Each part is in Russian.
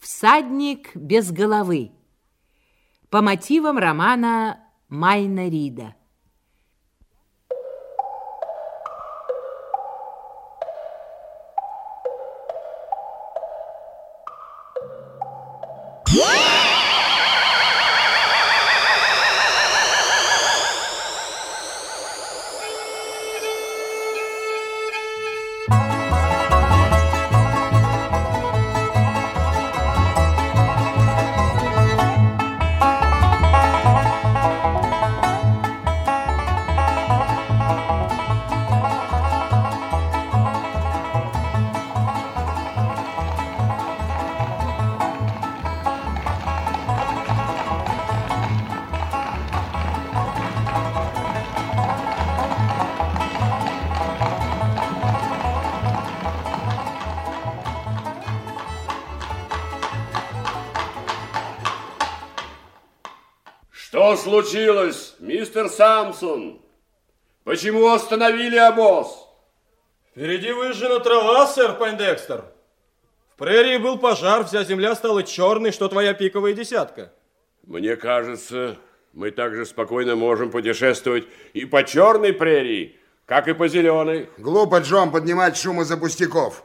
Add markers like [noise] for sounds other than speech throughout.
Всадник без головы. По мотивам романа Майна Рида. Что случилось, мистер Самсон? Почему остановили обоз? Впереди выжжена трава, сэр Пайндекстер. В прерии был пожар, вся земля стала черной, что твоя пиковая десятка. Мне кажется, мы также спокойно можем путешествовать и по черной прерии, как и по зеленой. Глупо, Джон, поднимать шум из-за пустяков.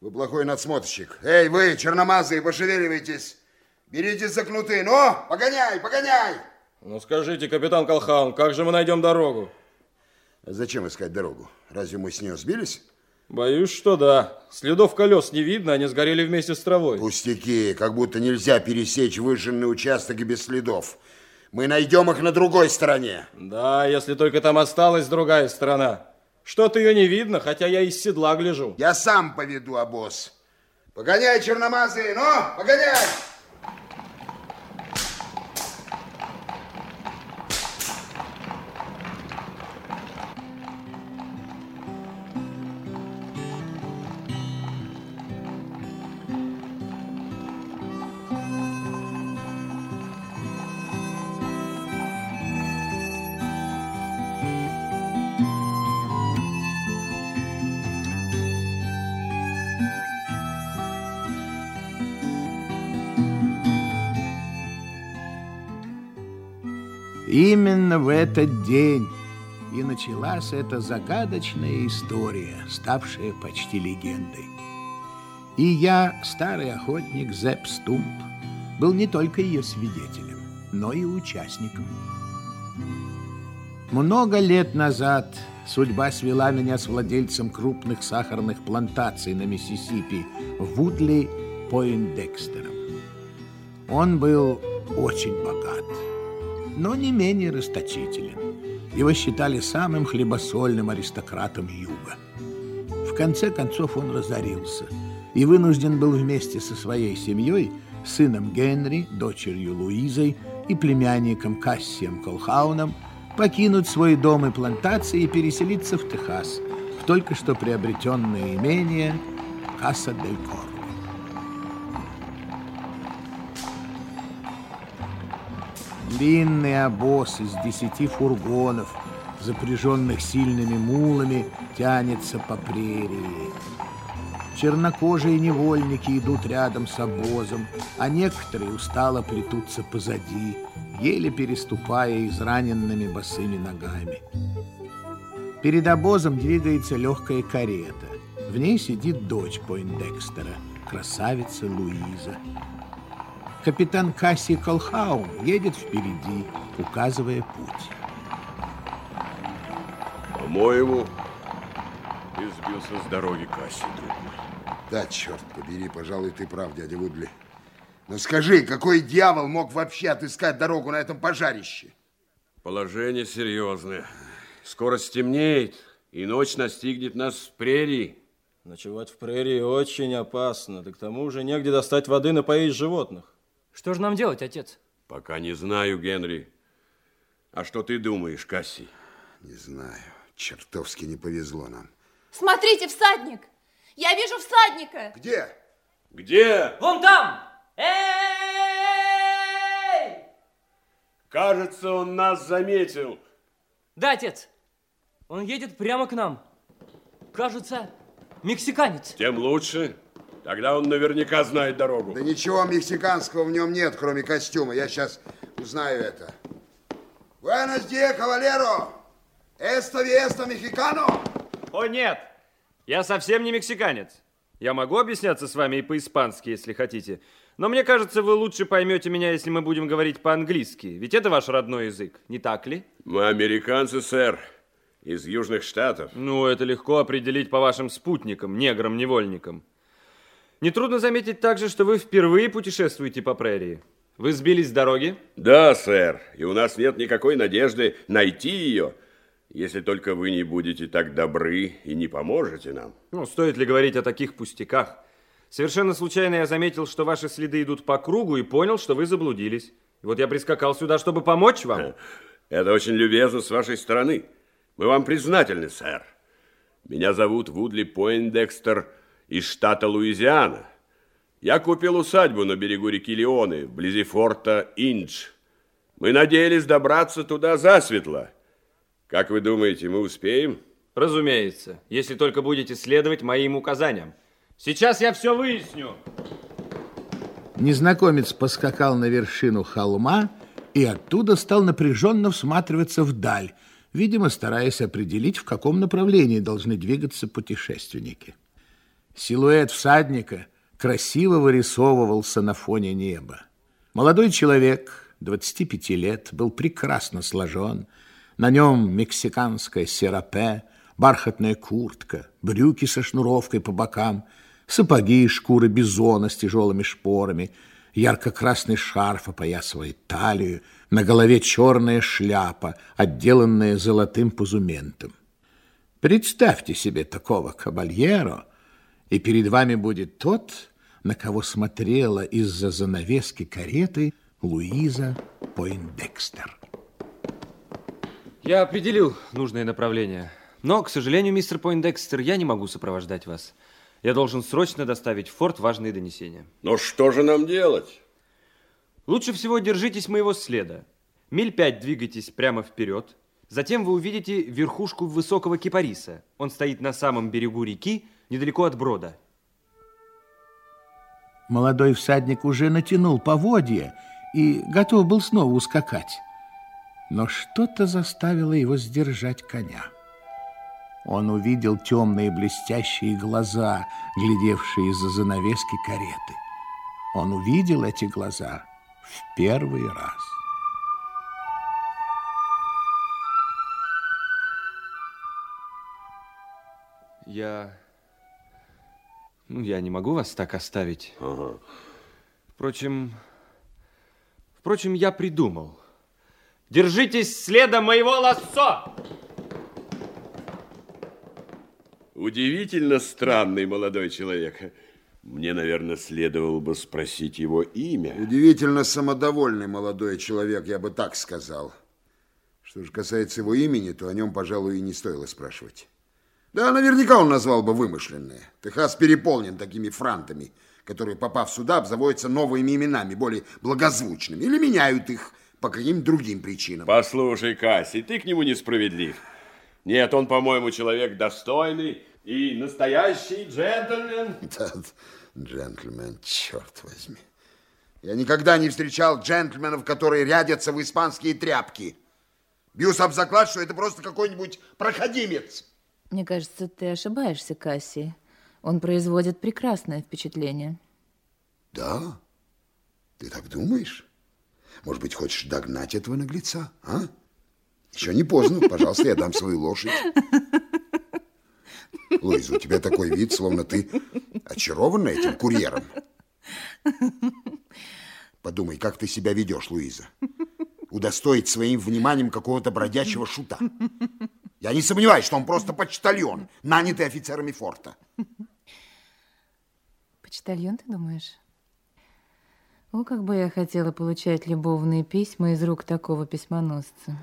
Вы плохой надсмотрщик. Эй, вы, черномазые, пошевеливайтесь. Берите за кнуты. Ну, погоняй, погоняй. Ну скажите, капитан Колхаун, как же мы найдем дорогу? Зачем искать дорогу? Разве мы с нее сбились? Боюсь, что да. Следов колес не видно, они сгорели вместе с травой. Пустяки, как будто нельзя пересечь выжженный участок без следов. Мы найдем их на другой стороне. Да, если только там осталась другая сторона. Что-то ее не видно, хотя я из седла гляжу. Я сам поведу обоз. Погоняй, черномазые, ну, погоняй! Именно в этот день и началась эта загадочная история, ставшая почти легендой. И я, старый охотник Зепп Стумп, был не только ее свидетелем, но и участником. Много лет назад судьба свела меня с владельцем крупных сахарных плантаций на Миссисипи Вудли Пойндекстером. Он был очень богат но не менее расточителен. Его считали самым хлебосольным аристократом Юга. В конце концов он разорился и вынужден был вместе со своей семьей, сыном Генри, дочерью Луизой и племянником Кассием Колхауном покинуть свой дом и плантации и переселиться в Техас, в только что приобретенное имение Каса-дель-Кор. Длинный обоз из десяти фургонов, запряженных сильными мулами, тянется по прерии. Чернокожие невольники идут рядом с обозом, а некоторые устало плетутся позади, еле переступая израненными босыми ногами. Перед обозом двигается легкая карета. В ней сидит дочь Пойндекстера, красавица Луиза. Капитан Касси Колхаум едет впереди, указывая путь. По-моему, ты сбился с дороги, Касси, друг мой. Да, черт побери, пожалуй, ты прав, дядя Вудли. Но скажи, какой дьявол мог вообще отыскать дорогу на этом пожарище? Положение серьезное. Скоро стемнеет, и ночь настигнет нас в прерии. Ночевать в прерии очень опасно, да к тому же негде достать воды напоить животных. Что же нам делать, отец? Пока не знаю, Генри. А что ты думаешь, Касси? Не знаю. Чертовски не повезло нам. Смотрите, всадник! Я вижу всадника! Где? Где? Вон там! Эй! Кажется, он нас заметил. Да, отец. Он едет прямо к нам. Кажется, мексиканец. Тем лучше. Тогда он наверняка знает дорогу. Да ничего мексиканского в нем нет, кроме костюма. Я сейчас узнаю это. Buenos días, caballero. Esto fiesta mexicano. О, нет! Я совсем не мексиканец. Я могу объясняться с вами и по-испански, если хотите. Но мне кажется, вы лучше поймете меня, если мы будем говорить по-английски. Ведь это ваш родной язык, не так ли? Мы американцы, сэр, из Южных Штатов. Ну, это легко определить по вашим спутникам, неграм-невольникам. Нетрудно заметить также, что вы впервые путешествуете по прерии. Вы сбились с дороги? Да, сэр, и у нас нет никакой надежды найти ее, если только вы не будете так добры и не поможете нам. Ну, стоит ли говорить о таких пустяках? Совершенно случайно я заметил, что ваши следы идут по кругу и понял, что вы заблудились. И вот я прискакал сюда, чтобы помочь вам. Это очень любезно с вашей стороны. Мы вам признательны, сэр. Меня зовут Вудли Пойндекстер из штата Луизиана. Я купил усадьбу на берегу реки Леоны, вблизи форта Индж. Мы надеялись добраться туда засветло. Как вы думаете, мы успеем? Разумеется, если только будете следовать моим указаниям. Сейчас я все выясню. Незнакомец поскакал на вершину холма и оттуда стал напряженно всматриваться вдаль, видимо, стараясь определить, в каком направлении должны двигаться путешественники. Силуэт всадника красиво вырисовывался на фоне неба. Молодой человек, 25 лет, был прекрасно сложен. На нем мексиканская серапе, бархатная куртка, брюки со шнуровкой по бокам, сапоги из шкуры бизона с тяжелыми шпорами, ярко-красный шарф опоясывает талию, на голове черная шляпа, отделанная золотым позументом. Представьте себе такого кабальеро – и перед вами будет тот, на кого смотрела из-за занавески кареты Луиза Пойндекстер. Я определил нужное направление. Но, к сожалению, мистер Пойндекстер, я не могу сопровождать вас. Я должен срочно доставить в форт важные донесения. Но что же нам делать? Лучше всего держитесь моего следа. Миль пять двигайтесь прямо вперед. Затем вы увидите верхушку высокого кипариса. Он стоит на самом берегу реки, недалеко от брода. Молодой всадник уже натянул поводья и готов был снова ускакать. Но что-то заставило его сдержать коня. Он увидел темные блестящие глаза, глядевшие из-за занавески кареты. Он увидел эти глаза в первый раз. Я... Ну, я не могу вас так оставить. Ага. Впрочем... Впрочем, я придумал. Держитесь следа моего лассо! Удивительно странный молодой человек. Мне, наверное, следовало бы спросить его имя. Удивительно самодовольный молодой человек, я бы так сказал. Что же касается его имени, то о нем, пожалуй, и не стоило спрашивать. Да, наверняка он назвал бы вымышленное. Техас переполнен такими франтами, которые, попав сюда, обзаводятся новыми именами, более благозвучными, или меняют их по каким-то другим причинам. Послушай, Касси, ты к нему несправедлив. Нет, он, по-моему, человек достойный и настоящий джентльмен. [laughs] Да, джентльмен, черт возьми. Я никогда не встречал джентльменов, которые рядятся в испанские тряпки. Бьюсь об заклад, что это просто какой-нибудь проходимец. Мне кажется, ты ошибаешься, Касси. Он производит прекрасное впечатление. Да? Ты так думаешь? Может быть, хочешь догнать этого наглеца, а? Еще не поздно. Пожалуйста, я дам свою лошадь. Луиза, у тебя такой вид, словно ты очарована этим курьером. Подумай, как ты себя ведешь, Луиза. Удостоить своим вниманием какого-то бродячего шута. Я не сомневаюсь, что он просто почтальон, нанятый офицерами форта. Почтальон, ты думаешь? О, как бы я хотела получать любовные письма из рук такого письмоносца.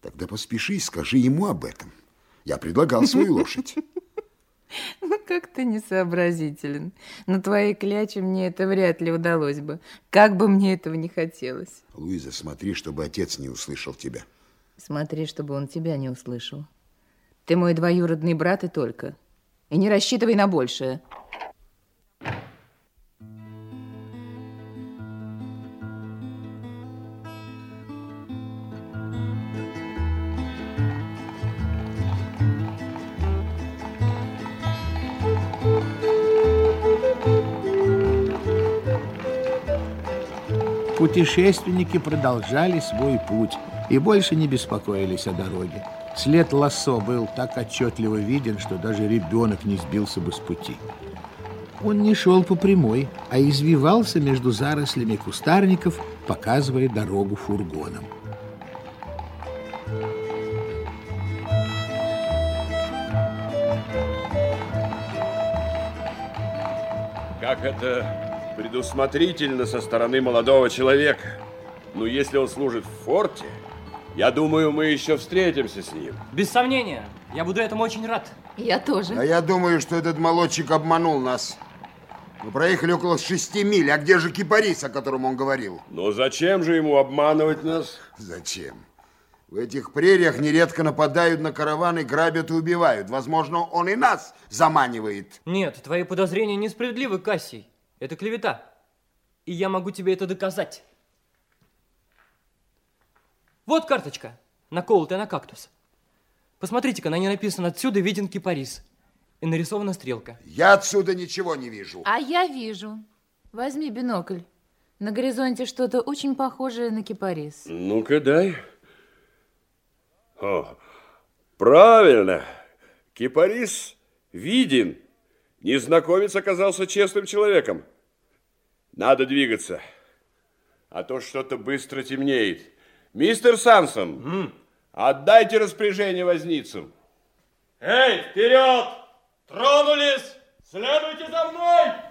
Тогда поспеши и скажи ему об этом. Я предлагал свою лошадь. [laughs] Ну, как ты несообразителен. На твоей кляче мне это вряд ли удалось бы. Как бы мне этого не хотелось. Луиза, смотри, чтобы отец не услышал тебя. Смотри, чтобы он тебя не услышал. Ты мой двоюродный брат и только. И не рассчитывай на большее. Путешественники продолжали свой путь и больше не беспокоились о дороге. След лассо был так отчетливо виден, что даже ребенок не сбился бы с пути. Он не шел по прямой, а извивался между зарослями кустарников, показывая дорогу фургонам. Как это предусмотрительно со стороны молодого человека. Ну, если он служит в форте, я думаю, мы еще встретимся с ним. Без сомнения. Я буду этому очень рад. Я тоже. А я думаю, что этот молодчик обманул нас. Мы проехали около шести миль. А где же кипарис, о котором он говорил? Но зачем же ему обманывать нас? Зачем? В этих прериях нередко нападают на караваны, грабят и убивают. Возможно, он и нас заманивает. Нет, твои подозрения несправедливы, Кассий. Это клевета. И я могу тебе это доказать. Вот карточка, наколотая на кактус. Посмотрите-ка, на ней написано «Отсюда виден кипарис». И нарисована стрелка. Я отсюда ничего не вижу. А я вижу. Возьми бинокль. На горизонте что-то очень похожее на кипарис. Ну-ка, дай. О, правильно. Кипарис виден. Незнакомец оказался честным человеком. Надо двигаться, а то что-то быстро темнеет. Мистер Сансон, отдайте распоряжение возницам. Эй, вперед! Тронулись! Следуйте за мной!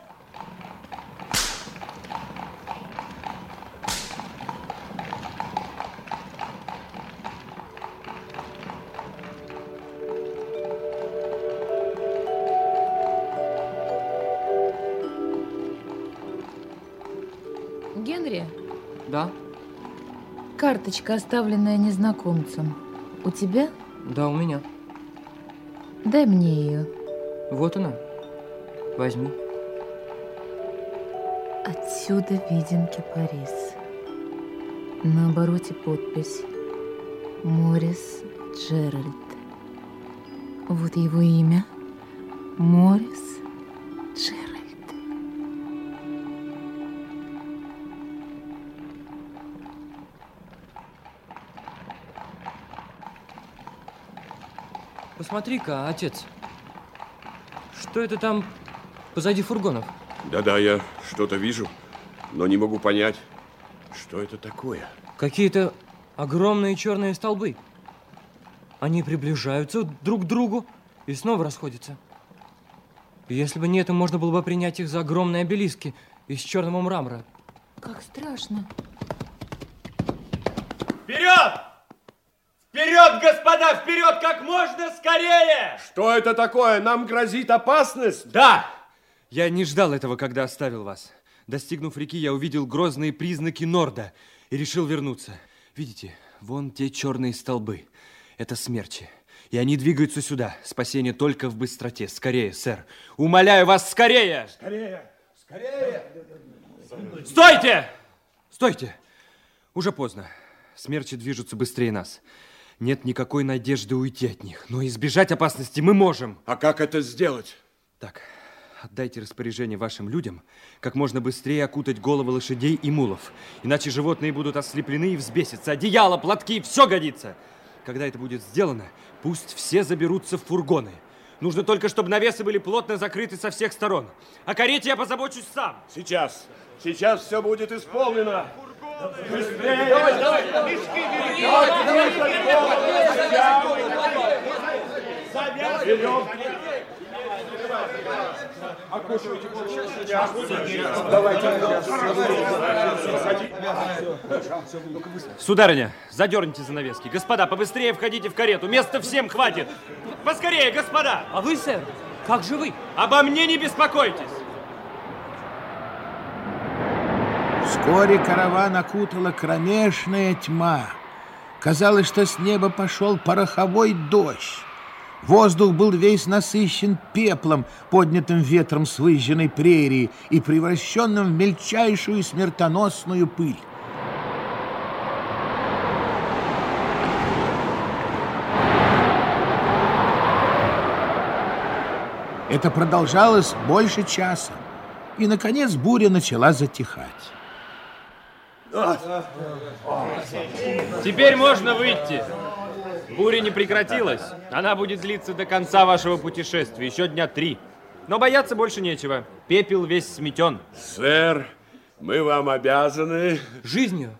Карточка, оставленная незнакомцем. У тебя? Да, у меня. Дай мне ее. Вот она. Возьми. Отсюда виден кипарис. На обороте подпись Морис Джеральд. Вот его имя. Морис Посмотри-ка, отец. Что это там позади фургонов? Да-да, я что-то вижу, но не могу понять, что это такое. Какие-то огромные черные столбы. Они приближаются друг к другу и снова расходятся. Если бы не это, можно было бы принять их за огромные обелиски из черного мрамора. Как страшно. Вперед! Вперед, господа, вперед как можно скорее! Что это такое? Нам грозит опасность? Да! Я не ждал этого, когда оставил вас. Достигнув реки, я увидел грозные признаки Норда и решил вернуться. Видите, вон те черные столбы. Это смерчи. И они двигаются сюда. Спасение только в быстроте. Скорее, сэр. Умоляю вас, скорее! Скорее! Скорее! Стойте! Стойте! Уже поздно. Смерчи движутся быстрее нас. Нет никакой надежды уйти от них. Но избежать опасности мы можем. А как это сделать? Так, отдайте распоряжение вашим людям как можно быстрее окутать головы лошадей и мулов. Иначе животные будут ослеплены и взбесятся. Одеяло, платки, все годится. Когда это будет сделано, пусть все заберутся в фургоны. Нужно только, чтобы навесы были плотно закрыты со всех сторон. О карете я позабочусь сам. Сейчас, сейчас все будет исполнено. Сударыня, задерните занавески. Господа, побыстрее входите в карету. Места всем хватит. Поскорее, господа. А вы, сэр, как же вы? Обо мне не беспокойтесь. Вскоре караван окутала кромешная тьма. Казалось, что с неба пошел пороховой дождь. Воздух был весь насыщен пеплом, поднятым ветром с выжженной прерии и превращенным в мельчайшую смертоносную пыль. Это продолжалось больше часа, и, наконец, буря начала затихать. Теперь можно выйти. Буря не прекратилась. Она будет длиться до конца вашего путешествия, еще дня три. Но бояться больше нечего. Пепел весь сметен. Сэр, мы вам обязаны... Жизнью.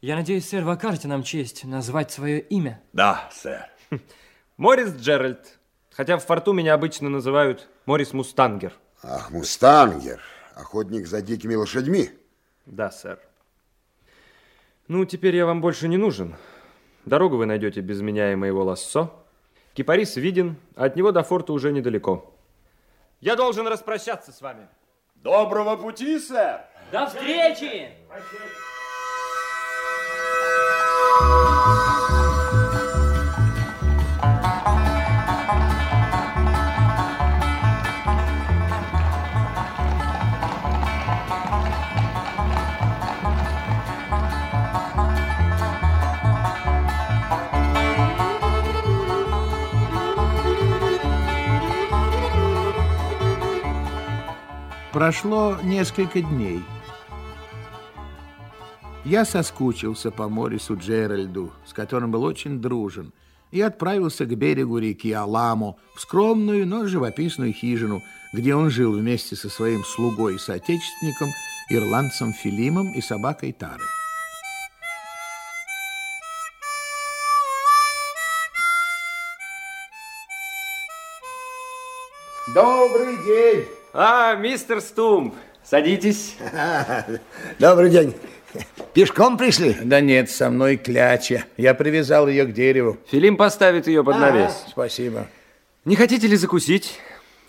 Я надеюсь, сэр, вы окажете нам честь назвать свое имя. Да, сэр. [laughs] Морис Джеральд. Хотя в форту меня обычно называют Морис Мустангер. Ах, мустангер, охотник за дикими лошадьми. Да, сэр. Ну, теперь я вам больше не нужен. Дорогу вы найдете без меня и моего лассо. Кипарис виден, а от него до форта уже недалеко. Я должен распрощаться с вами. Доброго пути, сэр! До встречи! Прошло несколько дней. Я соскучился по Морису Джеральду, с которым был очень дружен, и отправился к берегу реки Аламо, в скромную, но живописную хижину, где он жил вместе со своим слугой и соотечественником, ирландцем Филимом и собакой Тарой. Добрый день. А, мистер Стумп, садитесь. [laughs] Добрый день. Пешком пришли? Да нет, со мной кляча. Я привязал ее к дереву. Филим поставит ее под навес. Спасибо. Не хотите ли закусить?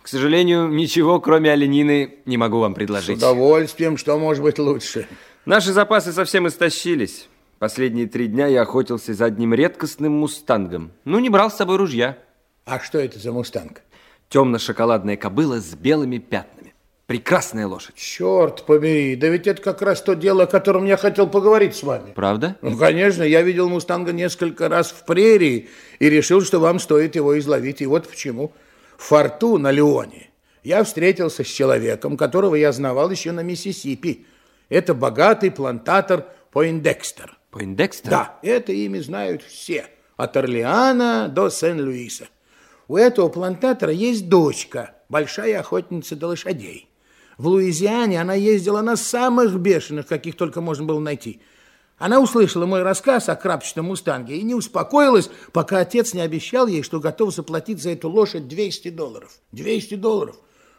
К сожалению, ничего, кроме оленины, не могу вам С предложить. удовольствием, что может быть лучше. Наши запасы совсем истощились. Последние три дня я охотился за одним редкостным мустангом. Ну, не брал с собой ружья. А что это за мустанг? Темно-шоколадная кобыла с белыми пятнами. Прекрасная лошадь. Черт побери, да ведь это как раз то дело, о котором я хотел поговорить с вами. Правда? Ну, конечно, я видел мустанга несколько раз в прерии и решил, что вам стоит его изловить. И вот почему. В форту на Леоне я встретился с человеком, которого я знавал еще на Миссисипи. Это богатый плантатор Пойндекстер. Пойндекстер? Да, это имя знают все, от Орлеана до Сен-Луиса. У этого плантатора есть дочка, большая охотница до лошадей. В Луизиане она ездила на самых бешеных, каких только можно было найти. Она услышала мой рассказ о крапчатом мустанге и не успокоилась, пока отец не обещал ей, что готов заплатить за эту лошадь 200 долларов. 200 долларов.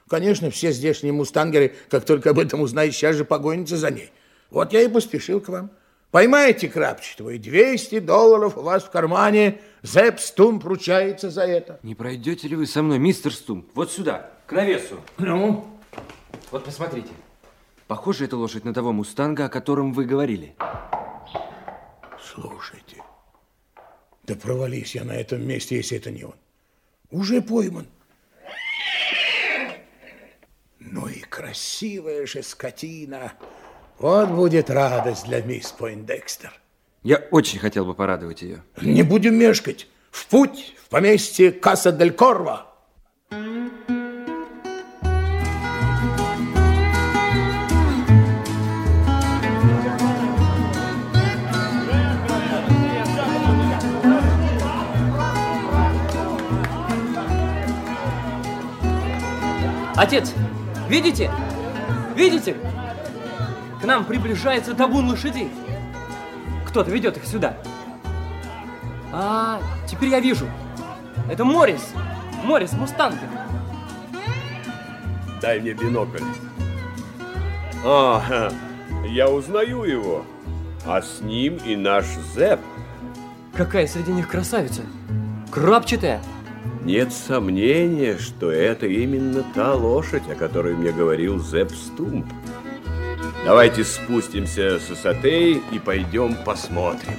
Конечно, все здешние мустангеры, как только об этом узнают, сейчас же погонятся за ней. Вот я и поспешил к вам. Поймайте крапчатого, и 200 долларов у вас в кармане. Зепп Стумп ручается за это. Не пройдете ли вы со мной, мистер Стумп? Вот сюда, к навесу. Ну? Вот посмотрите. Похожа эта лошадь на того мустанга, о котором вы говорили. Слушайте, да провались я на этом месте, если это не он. Уже пойман. Ну и красивая же скотина. Вот будет радость для мисс Пойндекстер. Я очень хотел бы порадовать ее. Не будем мешкать. В путь, в поместье Каса дель Корво. Отец, видите? Видите? К нам приближается табун лошадей. Кто-то ведет их сюда. А, теперь я вижу. Это Морис. Морис Мустангер. Дай мне бинокль. А, я узнаю его. А с ним и наш Зэп. Какая среди них красавица. Крапчатая. Нет сомнения, что это именно та лошадь, о которой мне говорил Зэп Стумп. Давайте спустимся с высоты и пойдем посмотрим.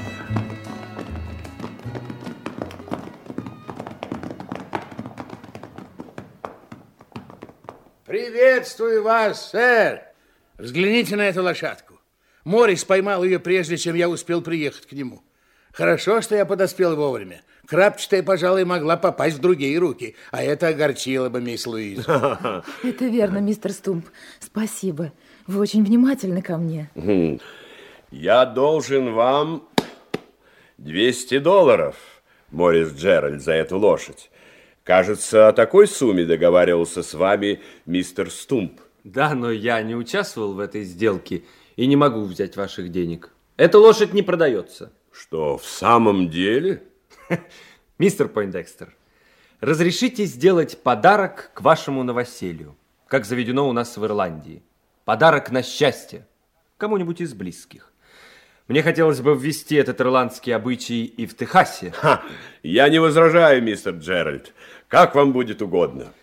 Приветствую вас, сэр. Взгляните на эту лошадку. Морис поймал ее, прежде чем я успел приехать к нему. Хорошо, что я подоспел вовремя. Крапчатая, пожалуй, могла попасть в другие руки, а это огорчило бы мисс Луизу. [laughs] Это верно, мистер Стумп. Спасибо. Вы очень внимательны ко мне. Я должен вам 200 долларов, Морис Джеральд, за эту лошадь. Кажется, о такой сумме договаривался с вами мистер Стумп. Да, но я не участвовал в этой сделке и не могу взять ваших денег. Эта лошадь не продается. Что, в самом деле? [laughs] Мистер Пойндекстер, разрешите сделать подарок к вашему новоселью, как заведено у нас в Ирландии. Подарок на счастье кому-нибудь из близких. Мне хотелось бы ввести этот ирландский обычай и в Техасе. Ха, я не возражаю, мистер Джеральд. Как вам будет угодно.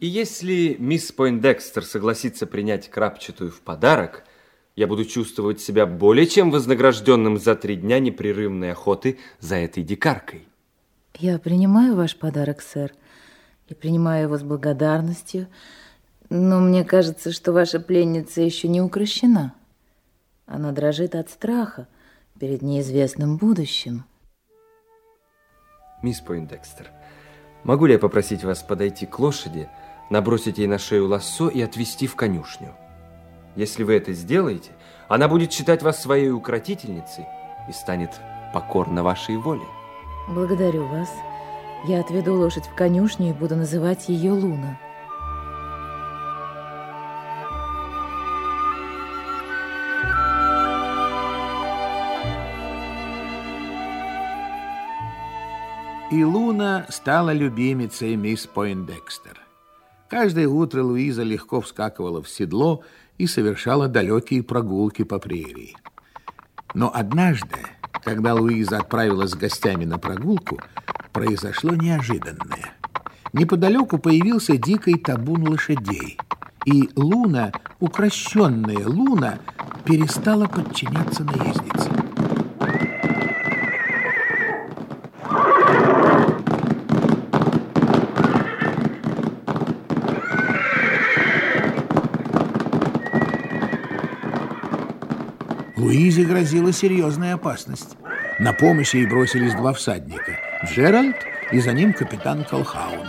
И если мисс Пойндекстер согласится принять крапчатую в подарок, я буду чувствовать себя более чем вознагражденным за три дня непрерывной охоты за этой дикаркой. Я принимаю ваш подарок, сэр, и принимаю его с благодарностью, но мне кажется, что ваша пленница еще не укращена. Она дрожит от страха перед неизвестным будущим. Мисс Пойндекстер, могу ли я попросить вас подойти к лошади, набросить ей на шею лассо и отвезти в конюшню? Если вы это сделаете, она будет считать вас своей укротительницей и станет покорна вашей воле. Благодарю вас. Я отведу лошадь в конюшню и буду называть ее Луна. И Луна стала любимицей мисс Пойндекстер. Каждое утро Луиза легко вскакивала в седло и совершала далекие прогулки по прерии. Но однажды, когда Луиза отправилась с гостями на прогулку, произошло неожиданное. Неподалеку появился дикий табун лошадей, и Луна, укращенная Луна, перестала подчиняться наезднице. Луизе грозила серьезная опасность. На помощь ей бросились два всадника – Джеральд и за ним капитан Колхаун.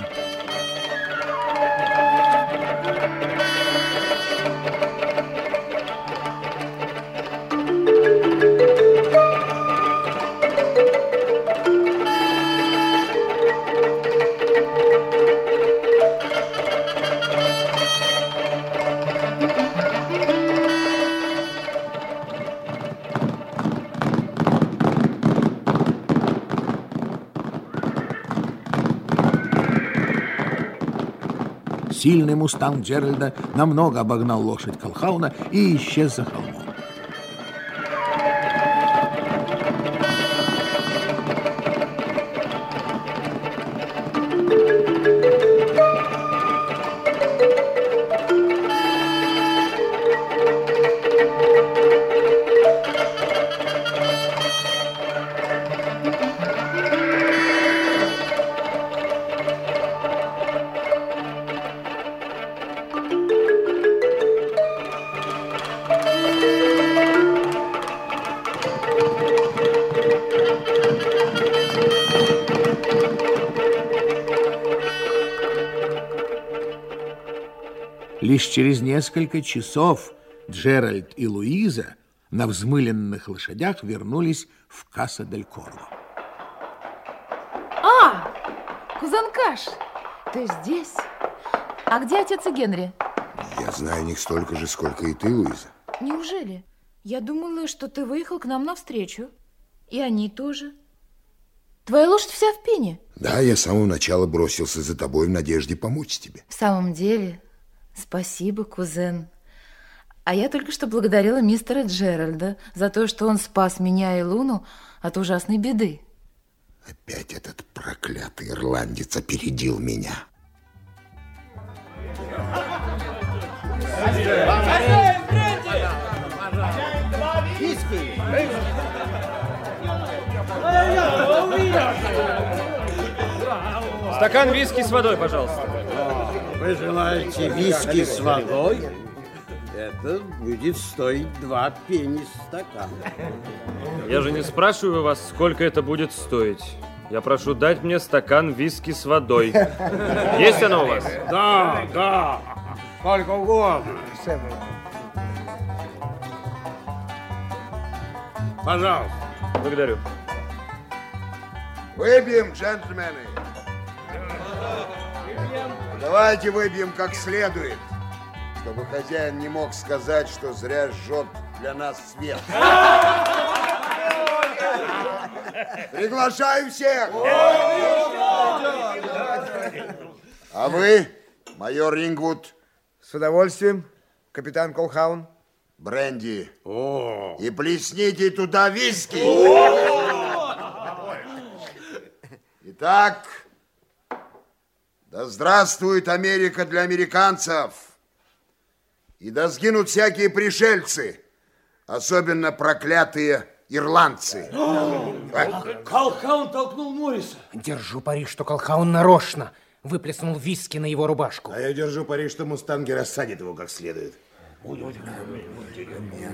Сильный мустанг Джеральда намного обогнал лошадь Колхауна и исчез за холмом. Лишь через несколько часов Джеральд и Луиза на взмыленных лошадях вернулись в Касса-дель-Корло. А, Кузанкаш, ты здесь? А где отец и Генри? Я знаю о них столько же, сколько и ты, Луиза. Неужели? Я думала, что ты выехал к нам навстречу. И они тоже. Твоя лошадь вся в пене. Да, я с самого начала бросился за тобой в надежде помочь тебе. В самом деле, спасибо, кузен. А я только что благодарила мистера Джеральда за то, что он спас меня и Луну от ужасной беды. Опять этот проклятый ирландец опередил меня. Стакан виски с водой, пожалуйста. Вы желаете виски с водой? Это будет стоить два пенни стакан. Я же не спрашиваю вас, сколько это будет стоить. Я прошу дать мне стакан виски с водой. Есть оно у вас? Да, да, сколько угодно. Пожалуйста. Благодарю. Выпьем, джентльмены. Давайте выпьем как следует, чтобы хозяин не мог сказать, что зря жжет для нас свет. Приглашаю всех. А вы, майор Рингвуд? С удовольствием, капитан Колхаун. Бренди. И плесните туда виски. Итак, да здравствует Америка для американцев. И да сгинут всякие пришельцы, особенно проклятые ирландцы. Колхаун толкнул Морриса. Держу пари, что Колхаун нарочно выплеснул виски на его рубашку. А я держу пари, что мустанги рассадят его как следует.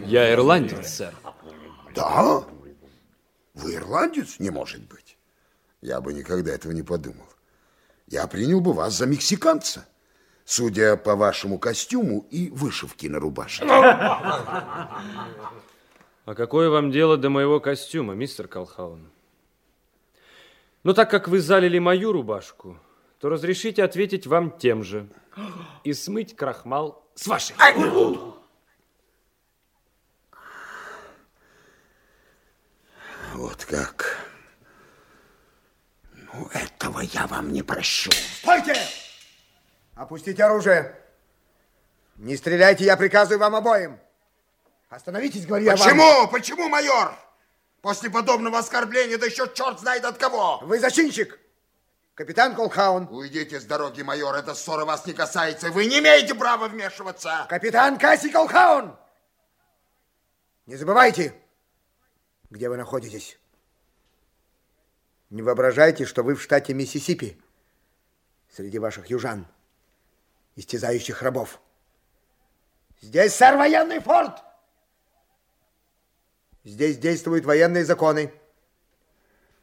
Я ирландец, сэр. Да? Вы ирландец? Не может быть. Я бы никогда этого не подумал. Я принял бы вас за мексиканца, судя по вашему костюму и вышивке на рубашке. А какое вам дело до моего костюма, мистер Колхаун? Ну, так как вы залили мою рубашку, то разрешите ответить вам тем же и смыть крахмал с вашей. Вот как. Этого я вам не прощу. Стойте! Опустите оружие. Не стреляйте, я приказываю вам обоим. Остановитесь, говорю я вам. Почему? Почему, майор? После подобного оскорбления, да еще черт знает от кого. Вы зачинщик. Капитан Колхаун. Уйдите с дороги, майор, эта ссора вас не касается. Вы не имеете права вмешиваться. Капитан Касси Колхаун. Не забывайте, где вы находитесь. Не воображайте, что вы в штате Миссисипи, среди ваших южан, истязающих рабов. Здесь, сэр, военный форт. Здесь действуют военные законы.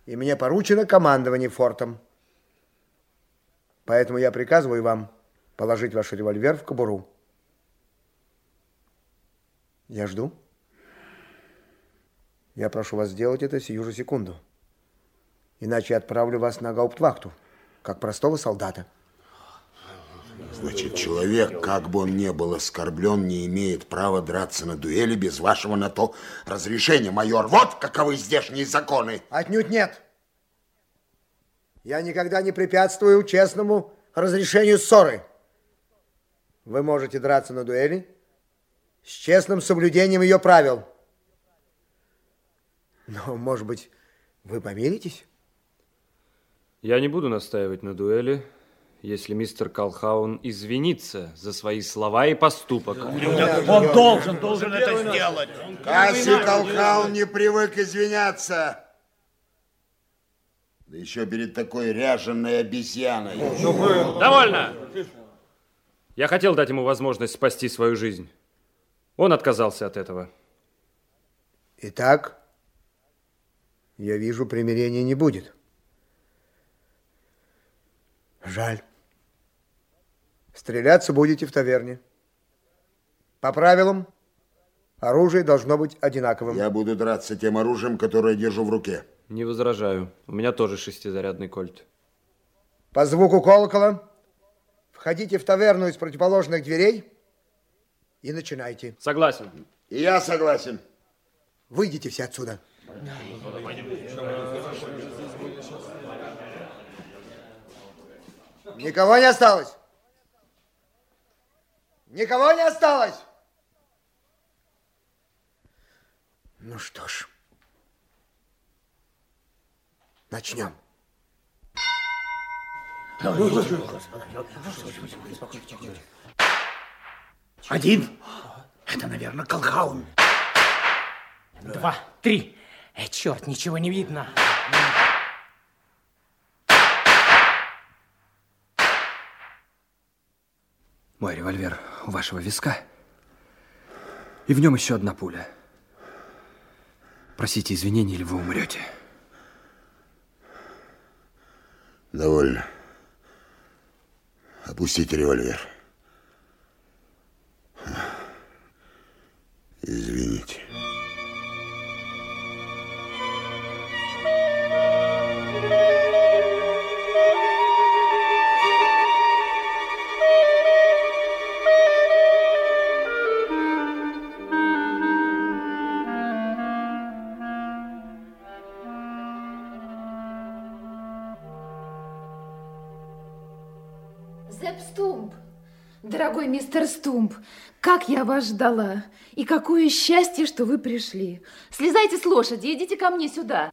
И мне поручено командование фортом. Поэтому я приказываю вам положить ваш револьвер в кобуру. Я жду. Я прошу вас сделать это сию же секунду. Иначе отправлю вас на гауптвахту, как простого солдата. Значит, человек, как бы он ни был оскорблен, не имеет права драться на дуэли без вашего на то разрешения, майор. Вот каковы здешние законы. Отнюдь нет. Я никогда не препятствую честному разрешению ссоры. Вы можете драться на дуэли с честным соблюдением ее правил. Но, может быть, вы помиритесь? Я не буду настаивать на дуэли, если мистер Колхаун извинится за свои слова и поступок. Он должен, должен это сделать. Касси Колхаун не привык извиняться. Да еще перед такой ряженной обезьяной. Довольно! Я хотел дать ему возможность спасти свою жизнь. Он отказался от этого. Итак, я вижу, примирения не будет. Жаль. Стреляться будете в таверне. По правилам, оружие должно быть одинаковым. Я буду драться тем оружием, которое держу в руке. Не возражаю. У меня тоже шестизарядный кольт. По звуку колокола входите в таверну из противоположных дверей и начинайте. Согласен. И я согласен. Выйдите все отсюда. Никого не осталось? Никого не осталось? Ну что ж, начнем. Один. Это, наверное, Колхаун. Два, три. Э, черт, ничего не видно. Мой револьвер у вашего виска. И в нем еще одна пуля. Просите извинений, или вы умрете. Довольно. Опустите револьвер. Извините. Я вас ждала. И какое счастье, что вы пришли. Слезайте с лошади, идите ко мне сюда.